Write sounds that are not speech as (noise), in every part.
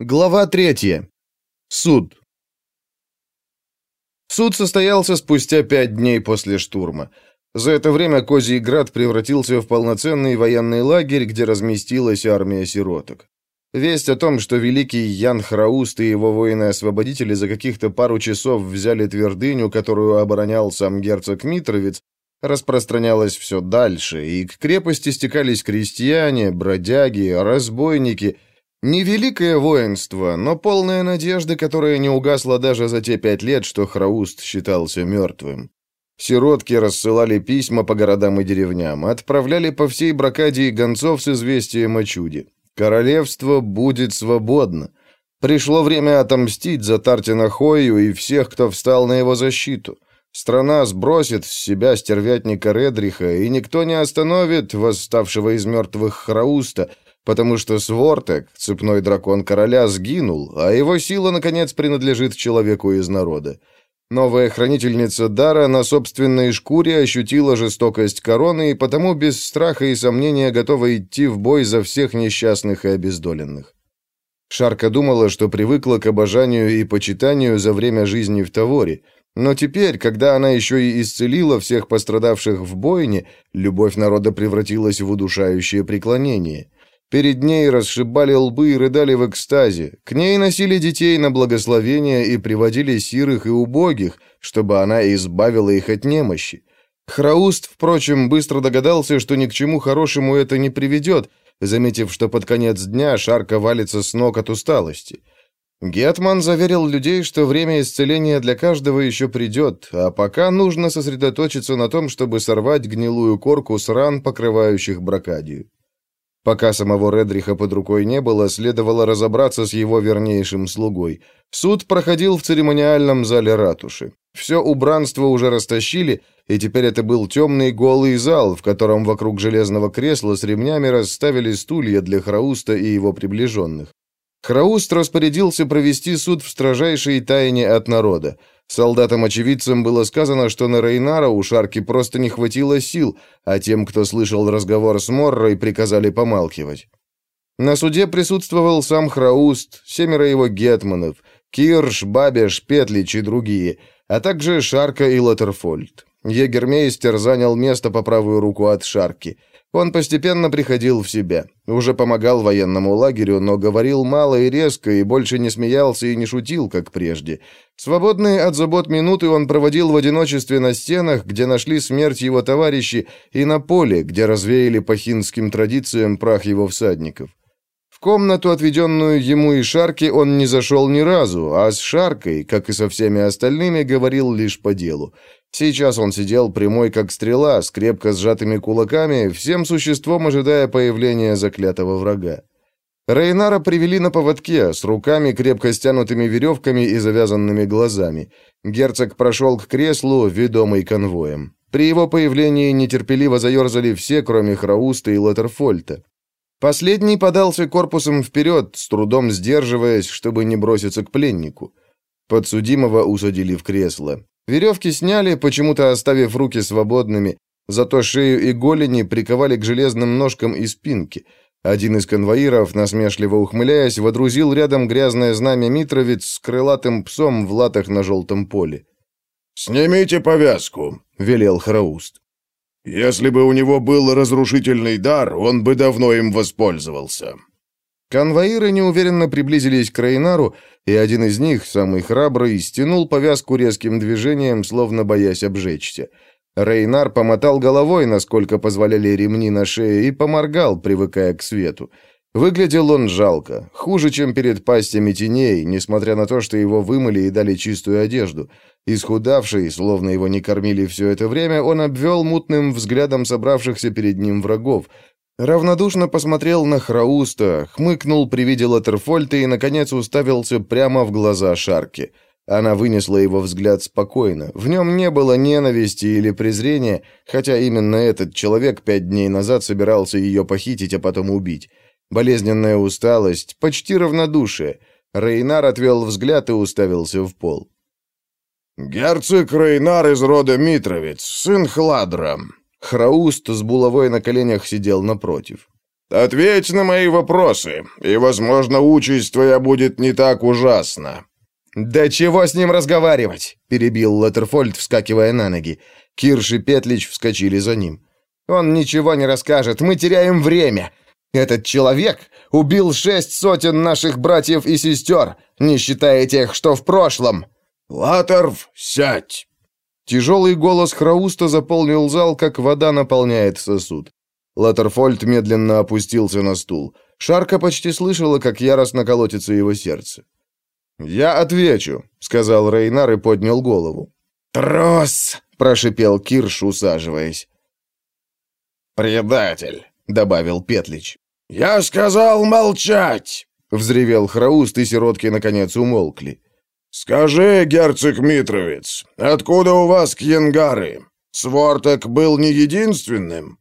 Глава третья. Суд. Суд состоялся спустя пять дней после штурма. За это время Козий Град превратился в полноценный военный лагерь, где разместилась армия сироток. Весть о том, что великий Ян Храуст и его воины-освободители за каких-то пару часов взяли твердыню, которую оборонял сам герцог Митровец, распространялась все дальше, и к крепости стекались крестьяне, бродяги, разбойники – Невеликое воинство, но полная надежды, которая не угасла даже за те пять лет, что Храуст считался мертвым. Сиротки рассылали письма по городам и деревням, отправляли по всей Бракадии гонцов с известием о чуде. Королевство будет свободно. Пришло время отомстить за Тартина Хою и всех, кто встал на его защиту. Страна сбросит с себя стервятника Редриха, и никто не остановит восставшего из мертвых Храуста — потому что Свортек, цепной дракон короля, сгинул, а его сила, наконец, принадлежит человеку из народа. Новая хранительница Дара на собственной шкуре ощутила жестокость короны и потому без страха и сомнения готова идти в бой за всех несчастных и обездоленных. Шарка думала, что привыкла к обожанию и почитанию за время жизни в Таворе, но теперь, когда она еще и исцелила всех пострадавших в бойне, любовь народа превратилась в удушающее преклонение. Перед ней расшибали лбы и рыдали в экстазе. К ней носили детей на благословение и приводили сирых и убогих, чтобы она избавила их от немощи. Храуст, впрочем, быстро догадался, что ни к чему хорошему это не приведет, заметив, что под конец дня Шарка валится с ног от усталости. Гетман заверил людей, что время исцеления для каждого еще придет, а пока нужно сосредоточиться на том, чтобы сорвать гнилую корку с ран, покрывающих бракадию. Пока самого Редриха под рукой не было, следовало разобраться с его вернейшим слугой. Суд проходил в церемониальном зале ратуши. Все убранство уже растащили, и теперь это был темный голый зал, в котором вокруг железного кресла с ремнями расставили стулья для Храуста и его приближенных. Храуст распорядился провести суд в строжайшей тайне от народа. Солдатам-очевидцам было сказано, что на Рейнара у Шарки просто не хватило сил, а тем, кто слышал разговор с Моррой, приказали помалкивать. На суде присутствовал сам Храуст, семеро его гетманов, Кирш, Бабеш, Петлич и другие, а также Шарка и Латерфольд. Егермейстер занял место по правую руку от Шарки – он постепенно приходил в себя. Уже помогал военному лагерю, но говорил мало и резко, и больше не смеялся и не шутил, как прежде. Свободные от забот минуты он проводил в одиночестве на стенах, где нашли смерть его товарищи, и на поле, где развеяли по хинским традициям прах его всадников. В комнату, отведенную ему и Шарке, он не зашел ни разу, а с Шаркой, как и со всеми остальными, говорил лишь по делу. Сейчас он сидел прямой как стрела, с крепко сжатыми кулаками, всем существом ожидая появления заклятого врага. Рейнара привели на поводке, с руками, крепко стянутыми веревками и завязанными глазами. Герцог прошел к креслу, ведомый конвоем. При его появлении нетерпеливо заерзали все, кроме Храуста и Латерфольта. Последний подался корпусом вперед, с трудом сдерживаясь, чтобы не броситься к пленнику. Подсудимого усадили в кресло. Веревки сняли, почему-то оставив руки свободными, зато шею и голени приковали к железным ножкам и спинке. Один из конвоиров, насмешливо ухмыляясь, водрузил рядом грязное знамя Митровец с крылатым псом в латах на желтом поле. «Снимите повязку», — велел Храуст. «Если бы у него был разрушительный дар, он бы давно им воспользовался». Конвоиры неуверенно приблизились к Рейнару, и один из них, самый храбрый, стянул повязку резким движением, словно боясь обжечься. Рейнар помотал головой, насколько позволяли ремни на шее, и поморгал, привыкая к свету. Выглядел он жалко, хуже, чем перед пастями теней, несмотря на то, что его вымыли и дали чистую одежду. Исхудавший, словно его не кормили все это время, он обвел мутным взглядом собравшихся перед ним врагов, Равнодушно посмотрел на Храуста, хмыкнул при виде Латерфольта и, наконец, уставился прямо в глаза Шарки. Она вынесла его взгляд спокойно. В нем не было ненависти или презрения, хотя именно этот человек пять дней назад собирался ее похитить, а потом убить. Болезненная усталость, почти равнодушие. Рейнар отвел взгляд и уставился в пол. «Герцог Рейнар из рода Митровец, сын Хладра», Храуст с булавой на коленях сидел напротив. ответь на мои вопросы, и, возможно, участь твоя будет не так ужасна». «Да чего с ним разговаривать?» — перебил Латтерфольд, вскакивая на ноги. Кирш и Петлич вскочили за ним. «Он ничего не расскажет, мы теряем время. Этот человек убил шесть сотен наших братьев и сестер, не считая тех, что в прошлом». «Латерв, сядь!» Тяжелый голос Храуста заполнил зал, как вода наполняет сосуд. Латерфольд медленно опустился на стул. Шарка почти слышала, как яростно колотится его сердце. «Я отвечу», — сказал Рейнар и поднял голову. «Трос!» — прошипел Кирш, усаживаясь. «Предатель», — добавил Петлич. «Я сказал молчать!» — взревел Храуст, и сиротки наконец умолкли. «Скажи, герцог Митровец, откуда у вас кьянгары? Сворток был не единственным?»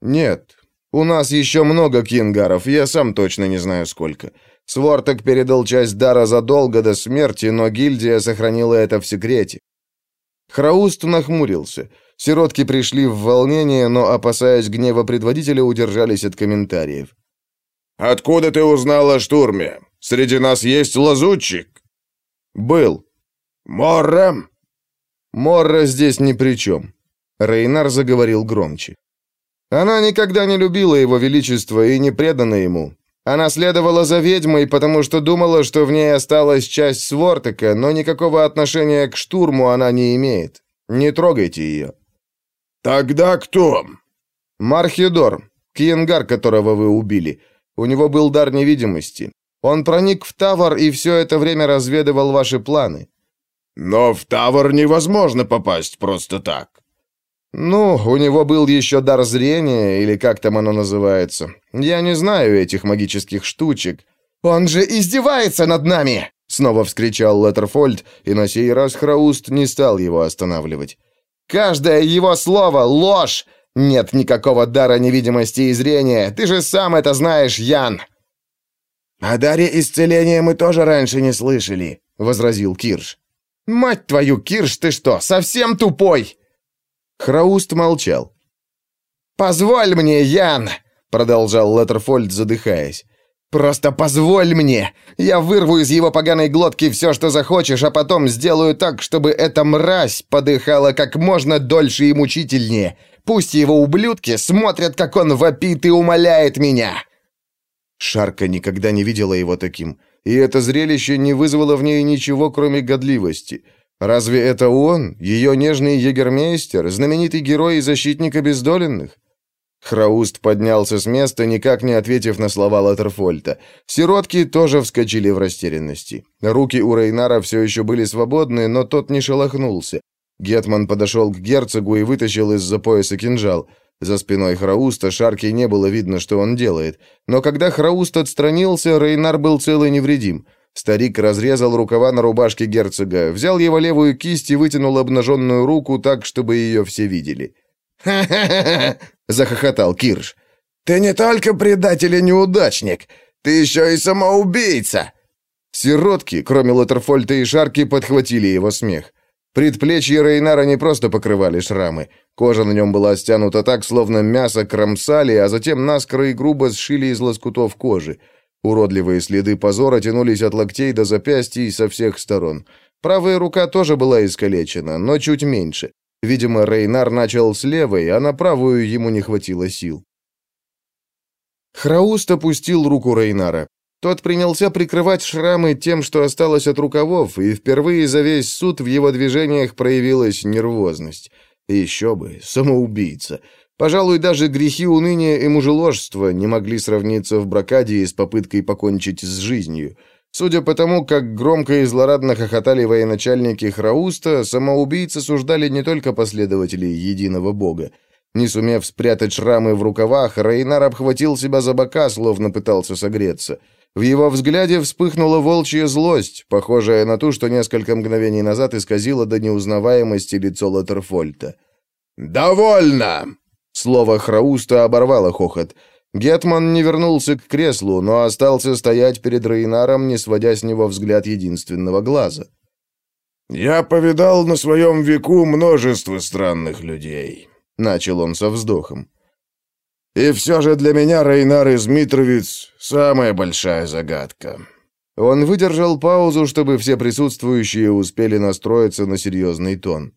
«Нет, у нас еще много кьянгаров, я сам точно не знаю сколько. Сворток передал часть дара задолго до смерти, но гильдия сохранила это в секрете». Храуст нахмурился. Сиротки пришли в волнение, но, опасаясь гнева предводителя, удержались от комментариев. «Откуда ты узнал о штурме? Среди нас есть лазутчик?» «Был». «Морра?» «Морра здесь ни при чем». Рейнар заговорил громче. «Она никогда не любила его величество и не предана ему. Она следовала за ведьмой, потому что думала, что в ней осталась часть Свортека, но никакого отношения к штурму она не имеет. Не трогайте ее». «Тогда кто?» «Мархидор, Киенгар, которого вы убили. У него был дар невидимости. Он проник в Тавар и все это время разведывал ваши планы». «Но в Тавар невозможно попасть просто так». «Ну, у него был еще дар зрения, или как там оно называется. Я не знаю этих магических штучек». «Он же издевается над нами!» Снова вскричал Леттерфольд, и на сей раз Храуст не стал его останавливать. «Каждое его слово — ложь! Нет никакого дара невидимости и зрения, ты же сам это знаешь, Ян!» «О даре исцеления мы тоже раньше не слышали», — возразил Кирш. «Мать твою, Кирш, ты что, совсем тупой?» Храуст молчал. «Позволь мне, Ян!» — продолжал Леттерфольд, задыхаясь. «Просто позволь мне! Я вырву из его поганой глотки все, что захочешь, а потом сделаю так, чтобы эта мразь подыхала как можно дольше и мучительнее. Пусть его ублюдки смотрят, как он вопит и умоляет меня!» Шарка никогда не видела его таким, и это зрелище не вызвало в ней ничего, кроме годливости. Разве это он, ее нежный егермейстер, знаменитый герой и защитник обездоленных? Храуст поднялся с места, никак не ответив на слова Латерфольта. Сиротки тоже вскочили в растерянности. Руки у Рейнара все еще были свободны, но тот не шелохнулся. Гетман подошел к герцогу и вытащил из-за пояса кинжал. За спиной Храуста Шарки не было видно, что он делает. Но когда Храуст отстранился, Рейнар был цел и невредим. Старик разрезал рукава на рубашке герцога, взял его левую кисть и вытянул обнаженную руку так, чтобы ее все видели. «Ха-ха-ха!» (laughs) — захохотал Кирш. «Ты не только предатель и неудачник, ты еще и самоубийца!» Сиротки, кроме Латерфольта и Шарки, подхватили его смех. Предплечья Рейнара не просто покрывали шрамы. Кожа на нем была стянута так, словно мясо кромсали, а затем наскоро и грубо сшили из лоскутов кожи. Уродливые следы позора тянулись от локтей до запястий со всех сторон. Правая рука тоже была искалечена, но чуть меньше. Видимо, Рейнар начал с левой, а на правую ему не хватило сил. Храуст опустил руку Рейнара. Тот принялся прикрывать шрамы тем, что осталось от рукавов, и впервые за весь суд в его движениях проявилась нервозность. Еще бы, самоубийца. Пожалуй, даже грехи уныния и мужеложства не могли сравниться в Бракадии с попыткой покончить с жизнью. Судя по тому, как громко и злорадно хохотали военачальники Храуста, самоубийцы суждали не только последователей единого бога. Не сумев спрятать шрамы в рукавах, Рейнар обхватил себя за бока, словно пытался согреться. В его взгляде вспыхнула волчья злость, похожая на ту, что несколько мгновений назад исказила до неузнаваемости лицо Латерфольта. «Довольно!» Слово Храуста оборвало хохот. Гетман не вернулся к креслу, но остался стоять перед Рейнаром, не сводя с него взгляд единственного глаза. «Я повидал на своем веку множество странных людей», — начал он со вздохом. И все же для меня Рейнар из Митровиц — самая большая загадка». Он выдержал паузу, чтобы все присутствующие успели настроиться на серьезный тон.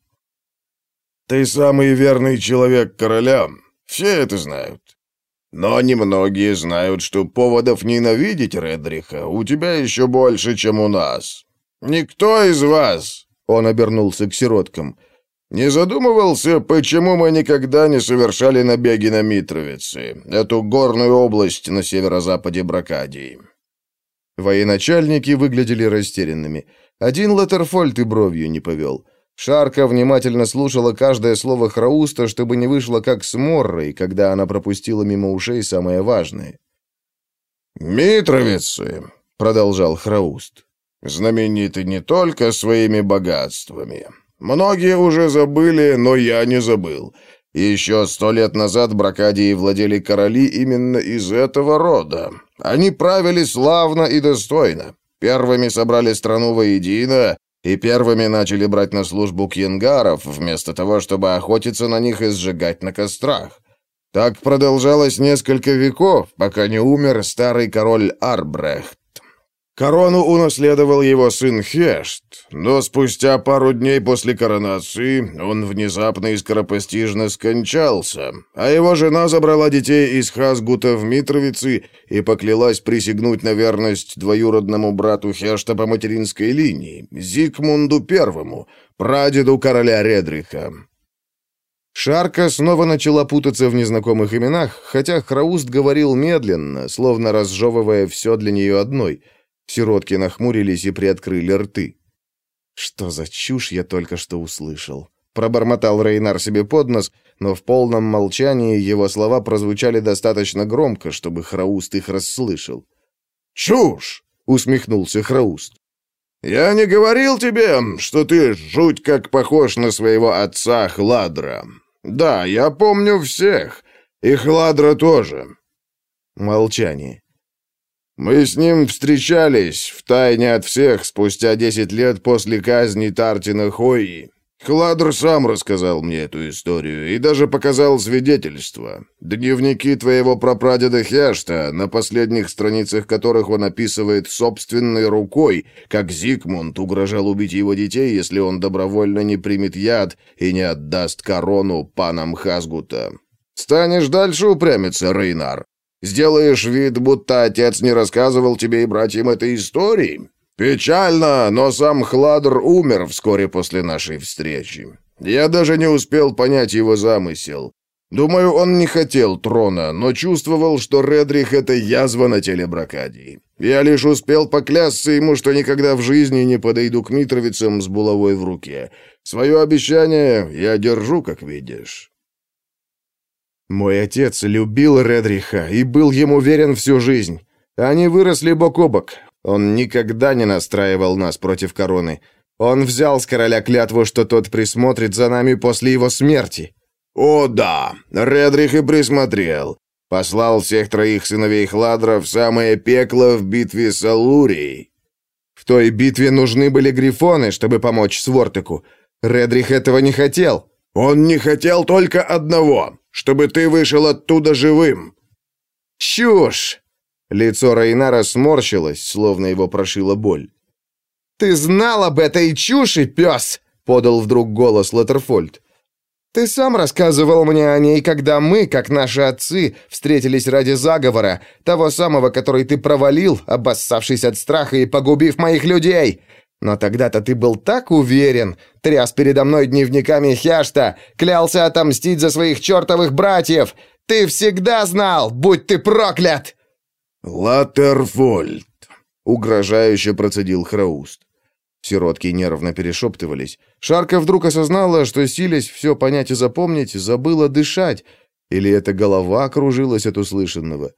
«Ты самый верный человек короля. Все это знают. Но немногие знают, что поводов ненавидеть Редриха у тебя еще больше, чем у нас. Никто из вас, — он обернулся к сироткам, — не задумывался, почему мы никогда не совершали набеги на Митровицы, эту горную область на северо-западе Бракадии. Военачальники выглядели растерянными. Один Латерфольд и бровью не повел. Шарка внимательно слушала каждое слово Храуста, чтобы не вышло как с Моррой, когда она пропустила мимо ушей самое важное. «Митровицы», — продолжал Храуст, — «знамениты не только своими богатствами. Многие уже забыли, но я не забыл. Еще сто лет назад Бракадии владели короли именно из этого рода. Они правили славно и достойно. Первыми собрали страну воедино, и первыми начали брать на службу кьянгаров, вместо того, чтобы охотиться на них и сжигать на кострах. Так продолжалось несколько веков, пока не умер старый король Арбрехт. Корону унаследовал его сын Хешт, но спустя пару дней после коронации он внезапно и скоропостижно скончался, а его жена забрала детей из Хасгута в Митровицы и поклялась присягнуть на верность двоюродному брату Хешта по материнской линии, Зигмунду Первому, прадеду короля Редриха. Шарка снова начала путаться в незнакомых именах, хотя Храуст говорил медленно, словно разжевывая все для нее одной — Сиротки нахмурились и приоткрыли рты. «Что за чушь я только что услышал?» Пробормотал Рейнар себе под нос, но в полном молчании его слова прозвучали достаточно громко, чтобы Храуст их расслышал. «Чушь!» — усмехнулся Храуст. «Я не говорил тебе, что ты жуть как похож на своего отца Хладра. Да, я помню всех, и Хладра тоже». Молчание. Мы с ним встречались, втайне от всех, спустя десять лет после казни Тартина Хойи. Хладр сам рассказал мне эту историю и даже показал свидетельства. Дневники твоего прапрадеда Хешта, на последних страницах которых он описывает собственной рукой, как Зигмунд угрожал убить его детей, если он добровольно не примет яд и не отдаст корону панам Хазгута. Станешь дальше упрямиться, Рейнар? Сделаешь вид, будто отец не рассказывал тебе и братьям этой истории? Печально, но сам Хладр умер вскоре после нашей встречи. Я даже не успел понять его замысел. Думаю, он не хотел трона, но чувствовал, что Редрих — это язва на теле Бракадии. Я лишь успел поклясться ему, что никогда в жизни не подойду к Митровицам с булавой в руке. Свое обещание я держу, как видишь». Мой отец любил Редриха и был ему верен всю жизнь. Они выросли бок о бок. Он никогда не настраивал нас против короны. Он взял с короля клятву, что тот присмотрит за нами после его смерти. О да, Редрих и присмотрел. Послал всех троих сыновей Хладра в самое пекло в битве с Алурией. В той битве нужны были грифоны, чтобы помочь Свортеку. Редрих этого не хотел. Он не хотел только одного чтобы ты вышел оттуда живым». «Чушь!» Лицо Рейнара сморщилось, словно его прошила боль. «Ты знал об этой чуши, пес!» — подал вдруг голос Латерфольд. «Ты сам рассказывал мне о ней, когда мы, как наши отцы, встретились ради заговора, того самого, который ты провалил, обоссавшись от страха и погубив моих людей. Но тогда-то ты был так уверен, тряс передо мной дневниками Хяшта, клялся отомстить за своих чертовых братьев. Ты всегда знал, будь ты проклят!» «Латерфольд», — угрожающе процедил Храуст. Сиротки нервно перешептывались. Шарка вдруг осознала, что, силясь все понять и запомнить, забыла дышать. Или эта голова кружилась от услышанного.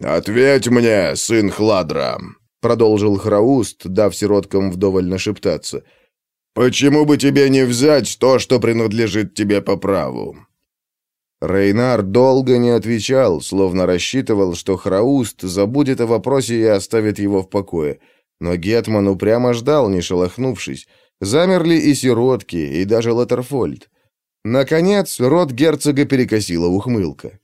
«Ответь мне, сын Хладра!» Продолжил Храуст, дав сироткам вдоволь нашептаться. «Почему бы тебе не взять то, что принадлежит тебе по праву?» Рейнар долго не отвечал, словно рассчитывал, что Храуст забудет о вопросе и оставит его в покое. Но Гетман упрямо ждал, не шелохнувшись. Замерли и сиротки, и даже Латерфольд. Наконец, рот герцога перекосила ухмылка.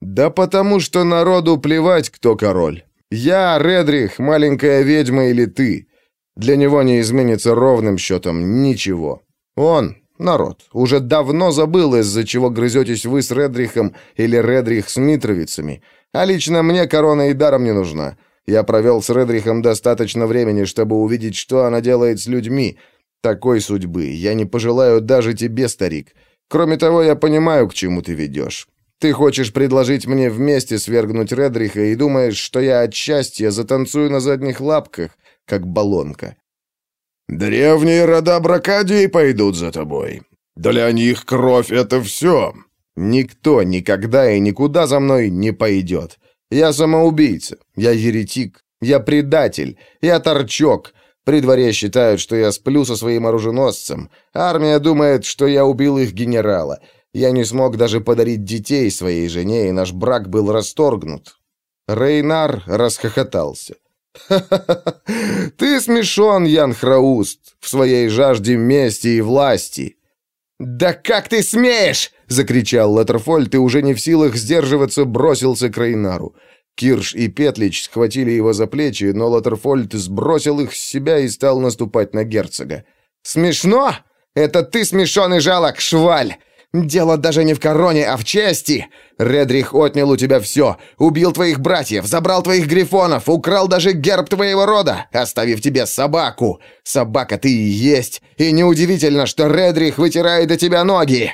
Да потому что народу плевать, кто король. Я, Редрих, маленькая ведьма или ты. Для него не изменится ровным счетом ничего. Он, народ, уже давно забыл, из-за чего грызетесь вы с Редрихом или Редрих с Митровицами. А лично мне корона и даром не нужна. Я провел с Редрихом достаточно времени, чтобы увидеть, что она делает с людьми. Такой судьбы я не пожелаю даже тебе, старик. Кроме того, я понимаю, к чему ты ведешь. Ты хочешь предложить мне вместе свергнуть Редриха и думаешь, что я от счастья затанцую на задних лапках, как баллонка. Древние рода Бракадии пойдут за тобой. Для них кровь — это все. Никто никогда и никуда за мной не пойдет. Я самоубийца, я еретик, я предатель, я торчок. При дворе считают, что я сплю со своим оруженосцем. Армия думает, что я убил их генерала. Я не смог даже подарить детей своей жене, и наш брак был расторгнут. Рейнар расхохотался. «Ха-ха-ха! Ты смешон, Ян Храуст, в своей жажде мести и власти!» «Да как ты смеешь!» — закричал Латерфольд и уже не в силах сдерживаться бросился к Рейнару. Кирш и Петлич схватили его за плечи, но Латерфольд сбросил их с себя и стал наступать на герцога. «Смешно? Это ты смешон и жалок, шваль! Дело даже не в короне, а в чести. Редрих отнял у тебя все. Убил твоих братьев, забрал твоих грифонов, украл даже герб твоего рода, оставив тебе собаку. Собака ты и есть. И неудивительно, что Редрих вытирает до тебя ноги.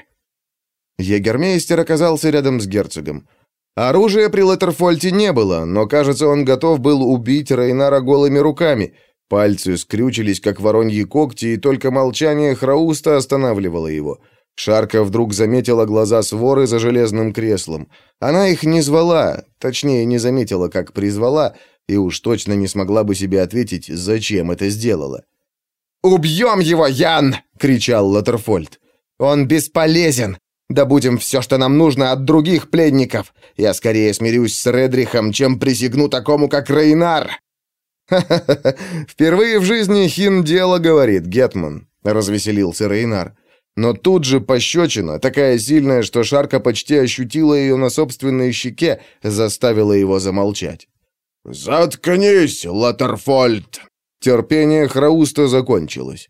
Егермейстер оказался рядом с герцогом. Оружия при Леттерфольте не было, но, кажется, он готов был убить Рейнара голыми руками. Пальцы скрючились, как вороньи когти, и только молчание Храуста останавливало его. — Шарка вдруг заметила глаза своры за железным креслом. Она их не звала, точнее, не заметила, как призвала, и уж точно не смогла бы себе ответить, зачем это сделала. «Убьем его, Ян!» — кричал Латерфольд. «Он бесполезен! Добудем все, что нам нужно от других пленников! Я скорее смирюсь с Редрихом, чем присягну такому, как Рейнар!» «Ха-ха-ха! Впервые в жизни Хин дело, — говорит Гетман», — развеселился Рейнар. Но тут же пощечина, такая сильная, что Шарка почти ощутила ее на собственной щеке, заставила его замолчать. «Заткнись, Латерфольд!» Терпение Храуста закончилось.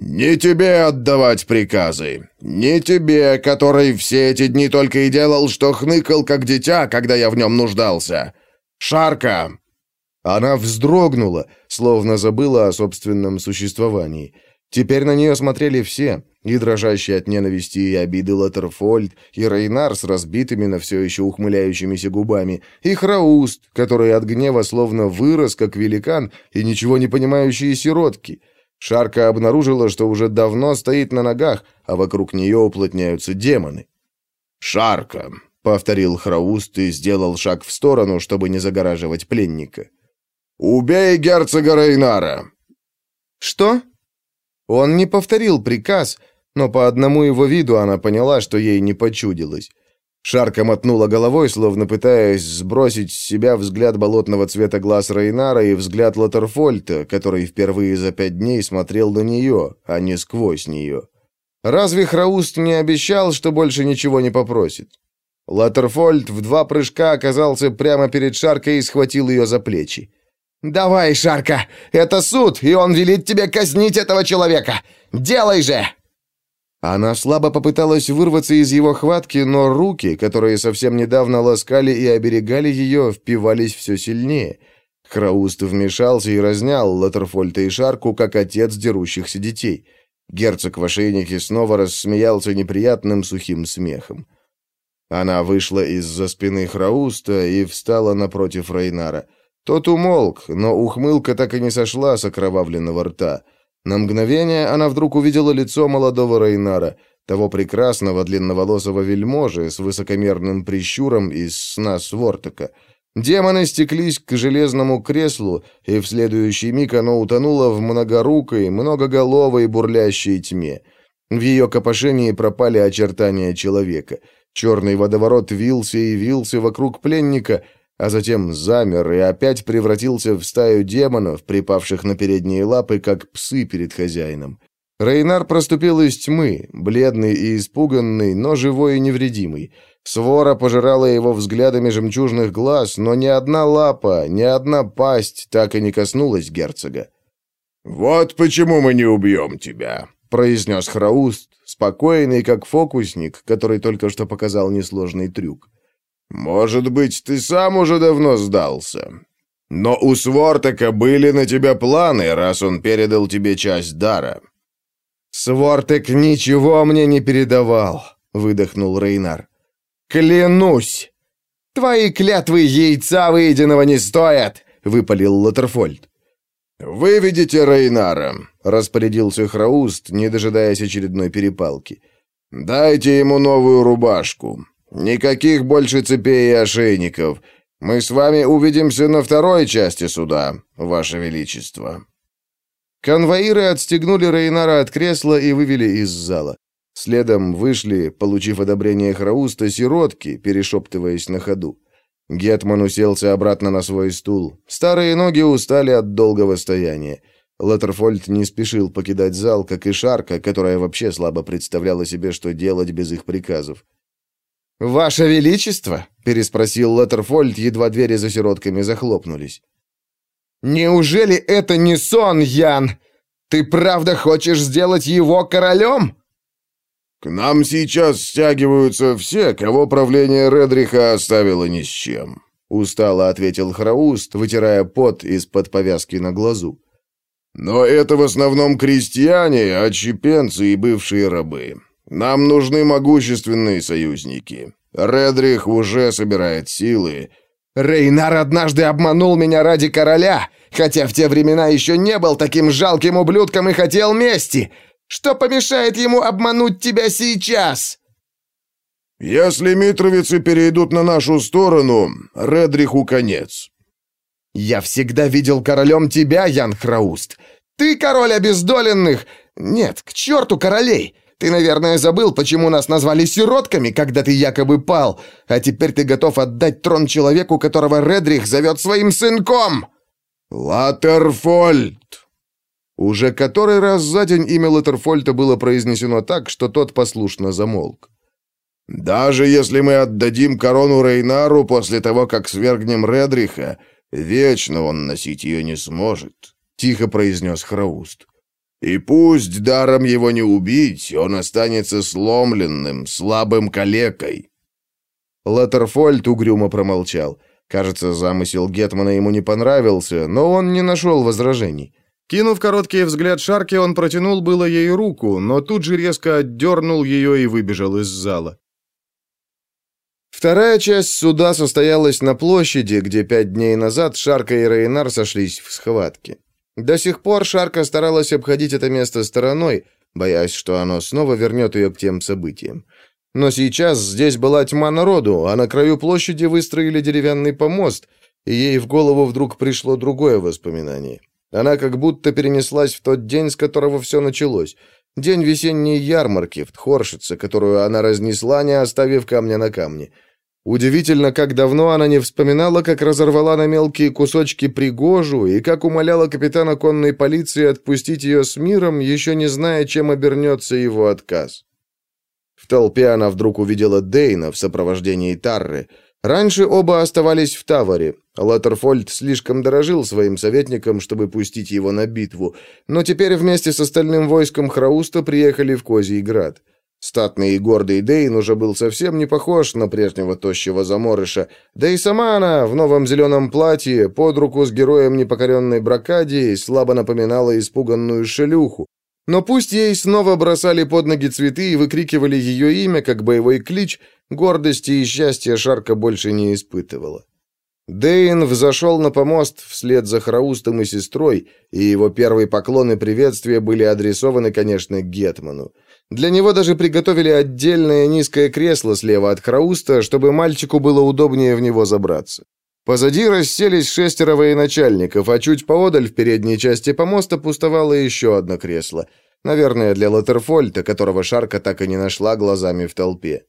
«Не тебе отдавать приказы. Не тебе, который все эти дни только и делал, что хныкал, как дитя, когда я в нем нуждался. Шарка!» Она вздрогнула, словно забыла о собственном существовании. Теперь на нее смотрели все, и дрожащий от ненависти и обиды Латерфольд, и Рейнар с разбитыми, но все еще ухмыляющимися губами, и Храуст, который от гнева словно вырос, как великан, и ничего не понимающие сиротки. Шарка обнаружила, что уже давно стоит на ногах, а вокруг нее уплотняются демоны. «Шарка», — повторил Храуст и сделал шаг в сторону, чтобы не загораживать пленника. «Убей герцога Рейнара!» «Что?» Он не повторил приказ, но по одному его виду она поняла, что ей не почудилось. Шарка мотнула головой, словно пытаясь сбросить с себя взгляд болотного цвета глаз Рейнара и взгляд Латерфольта, который впервые за пять дней смотрел на нее, а не сквозь нее. Разве Храуст не обещал, что больше ничего не попросит? Латерфольд в два прыжка оказался прямо перед Шаркой и схватил ее за плечи. «Давай, Шарка, это суд, и он велит тебе казнить этого человека! Делай же!» Она слабо попыталась вырваться из его хватки, но руки, которые совсем недавно ласкали и оберегали ее, впивались все сильнее. Храуст вмешался и разнял Латерфольта и Шарку, как отец дерущихся детей. Герцог в ошейнике снова рассмеялся неприятным сухим смехом. Она вышла из-за спины Храуста и встала напротив Рейнара. Тот умолк, но ухмылка так и не сошла с окровавленного рта. На мгновение она вдруг увидела лицо молодого Рейнара, того прекрасного длинноволосого вельможи с высокомерным прищуром из сна Свортака. Демоны стеклись к железному креслу, и в следующий миг оно утонуло в многорукой, многоголовой бурлящей тьме. В ее копошении пропали очертания человека. Черный водоворот вился и вился вокруг пленника, а затем замер и опять превратился в стаю демонов, припавших на передние лапы, как псы перед хозяином. Рейнар проступил из тьмы, бледный и испуганный, но живой и невредимый. Свора пожирала его взглядами жемчужных глаз, но ни одна лапа, ни одна пасть так и не коснулась герцога. «Вот почему мы не убьем тебя», — произнес Храуст, спокойный, как фокусник, который только что показал несложный трюк. «Может быть, ты сам уже давно сдался. Но у Свортака были на тебя планы, раз он передал тебе часть дара». «Свортек ничего мне не передавал», — выдохнул Рейнар. «Клянусь!» «Твои клятвы яйца выеденного не стоят!» — выпалил Латерфольд. «Выведите Рейнара», — распорядился Храуст, не дожидаясь очередной перепалки. «Дайте ему новую рубашку. Никаких больше цепей и ошейников. Мы с вами увидимся на второй части суда, Ваше Величество». Конвоиры отстегнули Рейнара от кресла и вывели из зала. Следом вышли, получив одобрение Храуста, сиротки, перешептываясь на ходу. Гетман уселся обратно на свой стул. Старые ноги устали от долгого стояния. Латерфольд не спешил покидать зал, как и Шарка, которая вообще слабо представляла себе, что делать без их приказов. «Ваше Величество?» — переспросил Латерфольд, едва двери за сиротками захлопнулись. «Неужели это не сон, Ян? Ты правда хочешь сделать его королем?» «К нам сейчас стягиваются все, кого правление Редриха оставило ни с чем», — устало ответил Храуст, вытирая пот из-под повязки на глазу. «Но это в основном крестьяне, отщепенцы и бывшие рабы. Нам нужны могущественные союзники. Редрих уже собирает силы». «Рейнар однажды обманул меня ради короля, хотя в те времена еще не был таким жалким ублюдком и хотел мести. Что помешает ему обмануть тебя сейчас?» «Если митровицы перейдут на нашу сторону, Редриху конец». «Я всегда видел королем тебя, Ян Храуст. Ты король обездоленных. Нет, к черту королей. Ты, наверное, забыл, почему нас назвали сиротками, когда ты якобы пал, а теперь ты готов отдать трон человеку, которого Редрих зовет своим сынком!» «Латерфольд!» Уже который раз за день имя Латерфольта было произнесено так, что тот послушно замолк. «Даже если мы отдадим корону Рейнару после того, как свергнем Редриха, вечно он носить ее не сможет», — тихо произнес Храуст. «И пусть даром его не убить, он останется сломленным, слабым калекой». Латерфольд угрюмо промолчал. Кажется, замысел Гетмана ему не понравился, но он не нашел возражений. Кинув короткий взгляд Шарки, он протянул было ей руку, но тут же резко отдернул ее и выбежал из зала. Вторая часть суда состоялась на площади, где пять дней назад Шарка и Рейнар сошлись в схватке. До сих пор Шарка старалась обходить это место стороной, боясь, что оно снова вернет ее к тем событиям. Но сейчас здесь была тьма народу, а на краю площади выстроили деревянный помост, и ей в голову вдруг пришло другое воспоминание. Она как будто перенеслась в тот день, с которого все началось. День весенней ярмарки в Тхоршице, которую она разнесла, не оставив камня на камне. Удивительно, как давно она не вспоминала, как разорвала на мелкие кусочки пригожу и как умоляла капитана конной полиции отпустить ее с миром, еще не зная, чем обернется его отказ. В толпе она вдруг увидела Дейна в сопровождении Тарры — Раньше оба оставались в Таворе. Латерфольд слишком дорожил своим советником, чтобы пустить его на битву, но теперь вместе с остальным войском Храуста приехали в Козий Град. Статный и гордый Дейн уже был совсем не похож на прежнего тощего заморыша, да и сама она в новом зеленом платье под руку с героем непокоренной Бракадии слабо напоминала испуганную шелюху, но пусть ей снова бросали под ноги цветы и выкрикивали ее имя, как боевой клич, гордости и счастья Шарка больше не испытывала. Дейн взошел на помост вслед за Храустом и сестрой, и его первые поклоны приветствия были адресованы, конечно, Гетману. Для него даже приготовили отдельное низкое кресло слева от Храуста, чтобы мальчику было удобнее в него забраться. Позади расселись шестеро военачальников, а чуть поодаль в передней части помоста пустовало еще одно кресло. Наверное, для Латерфольта, которого Шарка так и не нашла глазами в толпе.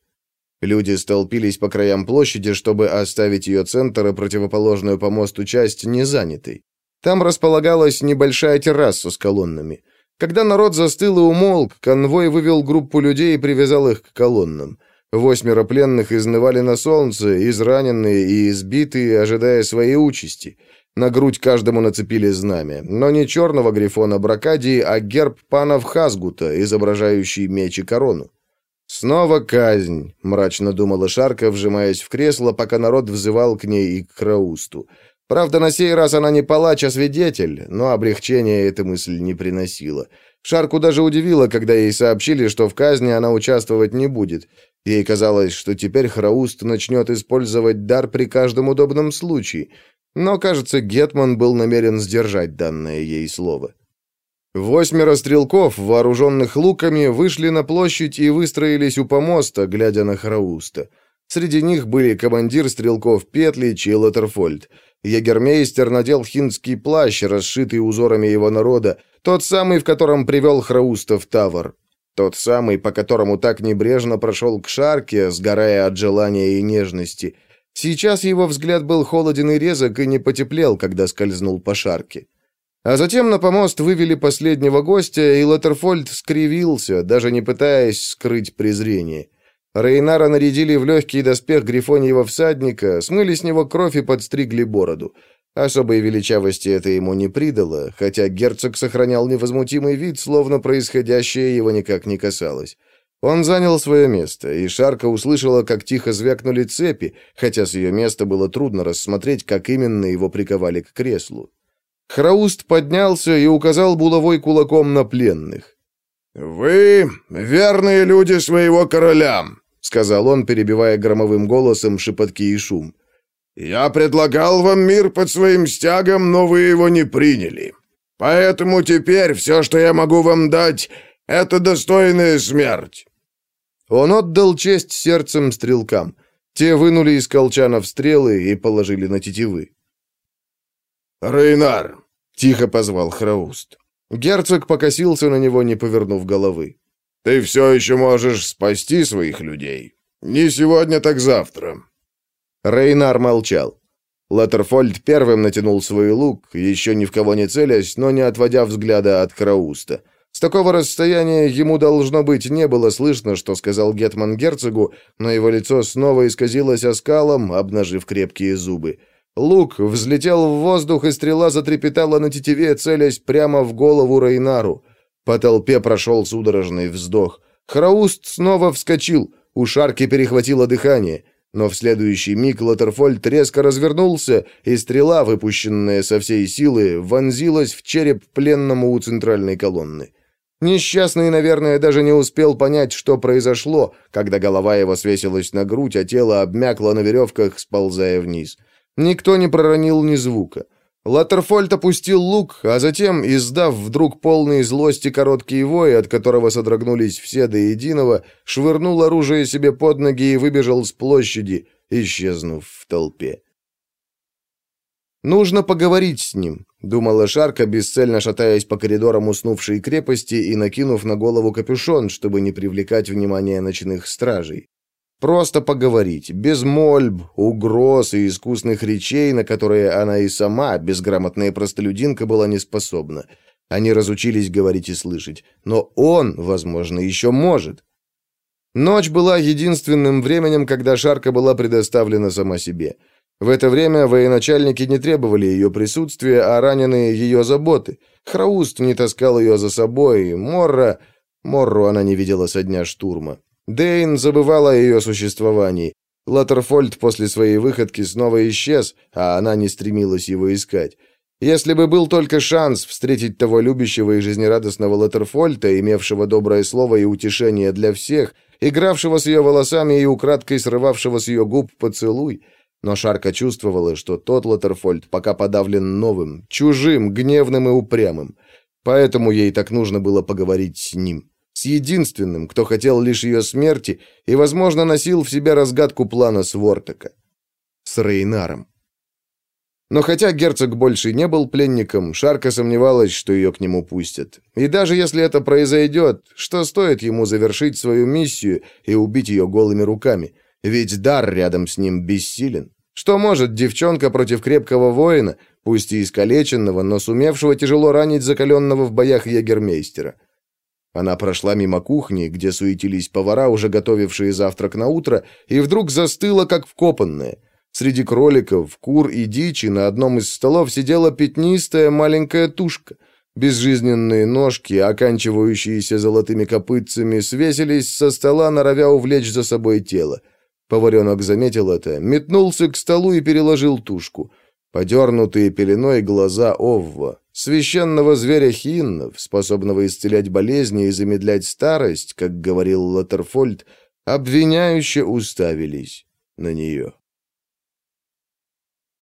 Люди столпились по краям площади, чтобы оставить ее центр и противоположную помосту часть незанятой. Там располагалась небольшая терраса с колоннами. Когда народ застыл и умолк, конвой вывел группу людей и привязал их к колоннам. Восьмеро пленных изнывали на солнце, израненные и избитые, ожидая своей участи. На грудь каждому нацепили знамя, но не черного грифона Бракадии, а герб панов Хазгута, изображающий меч и корону. «Снова казнь», — мрачно думала Шарка, вжимаясь в кресло, пока народ взывал к ней и к Краусту. Правда, на сей раз она не палач, а свидетель, но облегчения эта мысль не приносила. Шарку даже удивило, когда ей сообщили, что в казни она участвовать не будет. Ей казалось, что теперь Храуст начнет использовать дар при каждом удобном случае. Но, кажется, Гетман был намерен сдержать данное ей слово. Восьмеро стрелков, вооруженных луками, вышли на площадь и выстроились у помоста, глядя на Храуста. Среди них были командир стрелков Петлич и Латерфольд. Егермейстер надел хинский плащ, расшитый узорами его народа, тот самый, в котором привел Храуста в Тавр. Тот самый, по которому так небрежно прошел к шарке, сгорая от желания и нежности. Сейчас его взгляд был холоден и резок и не потеплел, когда скользнул по шарке. А затем на помост вывели последнего гостя, и Латерфольд скривился, даже не пытаясь скрыть презрение. Рейнара нарядили в легкий доспех грифоньего всадника, смыли с него кровь и подстригли бороду. Особой величавости это ему не придало, хотя герцог сохранял невозмутимый вид, словно происходящее его никак не касалось. Он занял свое место, и Шарка услышала, как тихо звякнули цепи, хотя с ее места было трудно рассмотреть, как именно его приковали к креслу. Храуст поднялся и указал булавой кулаком на пленных. «Вы верные люди своего короля», — сказал он, перебивая громовым голосом шепотки и шум. «Я предлагал вам мир под своим стягом, но вы его не приняли. Поэтому теперь все, что я могу вам дать, это достойная смерть». Он отдал честь сердцем стрелкам. Те вынули из колчанов стрелы и положили на тетивы. «Рейнар!» — тихо позвал Храуст. Герцог покосился на него, не повернув головы. «Ты все еще можешь спасти своих людей. Не сегодня, так завтра». Рейнар молчал. Латерфольд первым натянул свой лук, еще ни в кого не целясь, но не отводя взгляда от Крауста. С такого расстояния ему, должно быть, не было слышно, что сказал Гетман герцогу, но его лицо снова исказилось оскалом, обнажив крепкие зубы. Лук взлетел в воздух, и стрела затрепетала на тетиве, целясь прямо в голову Рейнару. По толпе прошел судорожный вздох. Храуст снова вскочил, у Шарки перехватило дыхание. Но в следующий миг Латерфольд резко развернулся, и стрела, выпущенная со всей силы, вонзилась в череп пленному у центральной колонны. Несчастный, наверное, даже не успел понять, что произошло, когда голова его свесилась на грудь, а тело обмякло на веревках, сползая вниз. Никто не проронил ни звука. Латтерфольд опустил лук, а затем, издав вдруг полный злости короткий вой, от которого содрогнулись все до единого, швырнул оружие себе под ноги и выбежал с площади, исчезнув в толпе. «Нужно поговорить с ним», — думала Шарка, бесцельно шатаясь по коридорам уснувшей крепости и накинув на голову капюшон, чтобы не привлекать внимание ночных стражей. Просто поговорить, без мольб, угроз и искусных речей, на которые она и сама, безграмотная простолюдинка, была не способна. Они разучились говорить и слышать. Но он, возможно, еще может. Ночь была единственным временем, когда Шарка была предоставлена сама себе. В это время военачальники не требовали ее присутствия, а раненые ее заботы. Храуст не таскал ее за собой, Морра... Морру она не видела со дня штурма. Дейн забывала о ее существовании. Латерфольд после своей выходки снова исчез, а она не стремилась его искать. Если бы был только шанс встретить того любящего и жизнерадостного Латерфольта, имевшего доброе слово и утешение для всех, игравшего с ее волосами и украдкой срывавшего с ее губ поцелуй, но Шарка чувствовала, что тот Латерфольд пока подавлен новым, чужим, гневным и упрямым. Поэтому ей так нужно было поговорить с ним с единственным, кто хотел лишь ее смерти и, возможно, носил в себе разгадку плана Свортака. С Рейнаром. Но хотя герцог больше не был пленником, Шарка сомневалась, что ее к нему пустят. И даже если это произойдет, что стоит ему завершить свою миссию и убить ее голыми руками? Ведь дар рядом с ним бессилен. Что может девчонка против крепкого воина, пусть и искалеченного, но сумевшего тяжело ранить закаленного в боях егермейстера? Она прошла мимо кухни, где суетились повара, уже готовившие завтрак на утро, и вдруг застыла, как вкопанная. Среди кроликов, кур и дичи на одном из столов сидела пятнистая маленькая тушка. Безжизненные ножки, оканчивающиеся золотыми копытцами, свесились со стола, норовя увлечь за собой тело. Поваренок заметил это, метнулся к столу и переложил тушку. Подернутые пеленой глаза Овва, священного зверя хиннов, способного исцелять болезни и замедлять старость, как говорил Латерфольд, обвиняюще уставились на нее.